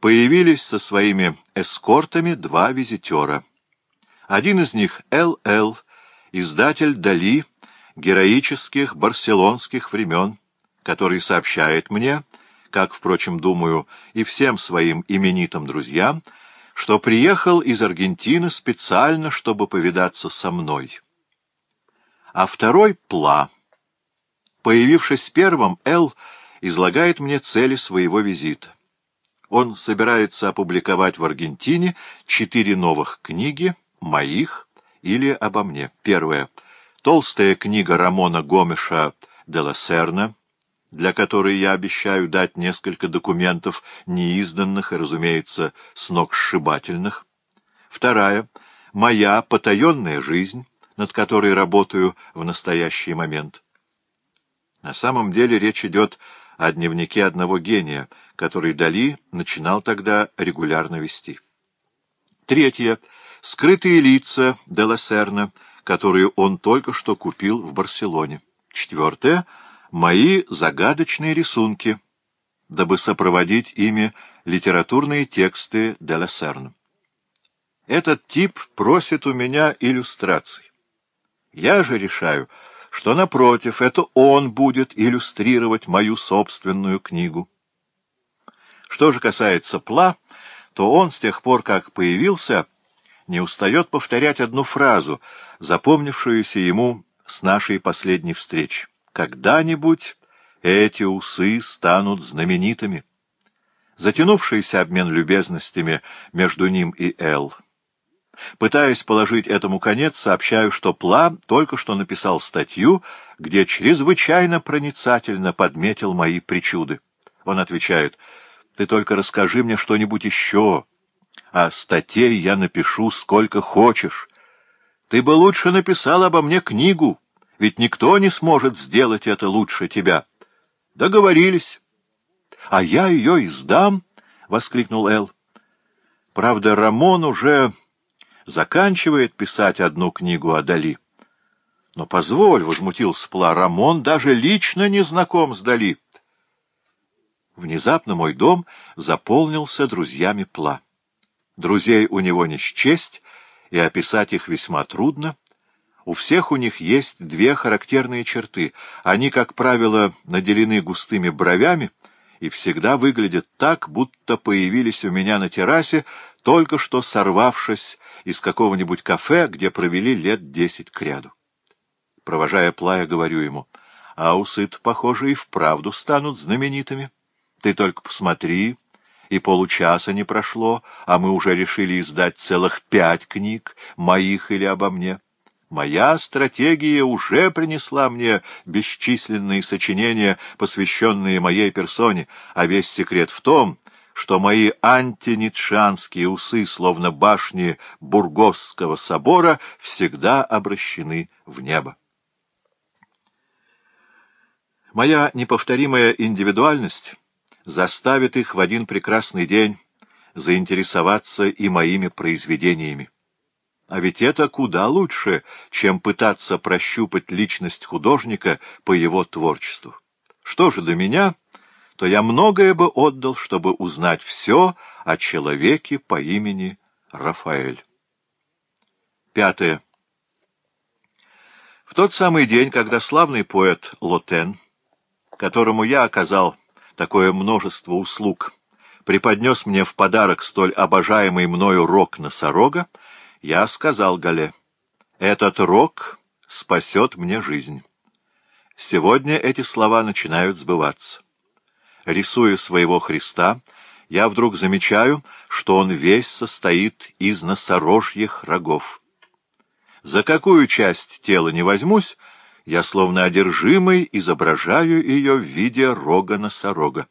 появились со своими эскортами два визитера. Один из них — Л.Л., издатель Дали, героических барселонских времен, который сообщает мне, как, впрочем, думаю, и всем своим именитым друзьям, что приехал из Аргентины специально, чтобы повидаться со мной. А второй — Пла. Появившись первым, Л. излагает мне цели своего визита он собирается опубликовать в Аргентине четыре новых книги «Моих» или «Обо мне». Первая — толстая книга Рамона Гомеша де Лассерна, для которой я обещаю дать несколько документов, неизданных и, разумеется, сногсшибательных. Вторая — моя потаенная жизнь, над которой работаю в настоящий момент. На самом деле речь идет о дневнике одного гения — который Дали начинал тогда регулярно вести. Третье. Скрытые лица Деласерна, которые он только что купил в Барселоне. Четвертое. Мои загадочные рисунки, дабы сопроводить ими литературные тексты Деласерна. Этот тип просит у меня иллюстраций. Я же решаю, что, напротив, это он будет иллюстрировать мою собственную книгу. Что же касается Пла, то он с тех пор, как появился, не устает повторять одну фразу, запомнившуюся ему с нашей последней встречи. «Когда-нибудь эти усы станут знаменитыми». Затянувшийся обмен любезностями между ним и Эл. Пытаясь положить этому конец, сообщаю, что Пла только что написал статью, где чрезвычайно проницательно подметил мои причуды. Он отвечает — ты только расскажи мне что-нибудь еще, а статей я напишу сколько хочешь. Ты бы лучше написал обо мне книгу, ведь никто не сможет сделать это лучше тебя. Договорились. — А я ее издам, — воскликнул Эл. Правда, Рамон уже заканчивает писать одну книгу о Дали. — Но позволь, — возмутился Пла, — Рамон даже лично не знаком с Дали. — Внезапно мой дом заполнился друзьями Пла. Друзей у него не счесть, и описать их весьма трудно. У всех у них есть две характерные черты. Они, как правило, наделены густыми бровями и всегда выглядят так, будто появились у меня на террасе, только что сорвавшись из какого-нибудь кафе, где провели лет десять кряду. Провожая Плая, говорю ему, а усы похоже, и вправду станут знаменитыми. Ты только посмотри, и получаса не прошло, а мы уже решили издать целых пять книг, моих или обо мне. Моя стратегия уже принесла мне бесчисленные сочинения, посвященные моей персоне, а весь секрет в том, что мои антинитшанские усы, словно башни Бургосского собора, всегда обращены в небо. Моя неповторимая индивидуальность — заставит их в один прекрасный день заинтересоваться и моими произведениями. А ведь это куда лучше, чем пытаться прощупать личность художника по его творчеству. Что же до меня, то я многое бы отдал, чтобы узнать все о человеке по имени Рафаэль. Пятое. В тот самый день, когда славный поэт Лотен, которому я оказал такое множество услуг, преподнес мне в подарок столь обожаемый мною рог носорога, я сказал Гале, «Этот рог спасет мне жизнь». Сегодня эти слова начинают сбываться. Рисуя своего Христа, я вдруг замечаю, что он весь состоит из носорожьих рогов. За какую часть тела не возьмусь, я словно одержимый изображаю ее в виде рога-носорога.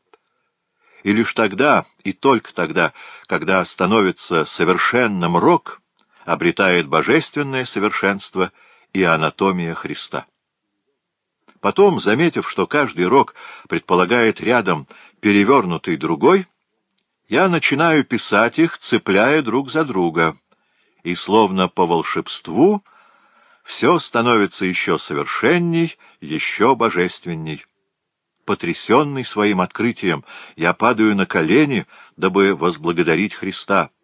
И лишь тогда, и только тогда, когда становится совершенным рог, обретает божественное совершенство и анатомия Христа. Потом, заметив, что каждый рог предполагает рядом перевернутый другой, я начинаю писать их, цепляя друг за друга, и словно по волшебству — все становится еще совершенней, еще божественней. Потрясенный своим открытием, я падаю на колени, дабы возблагодарить Христа —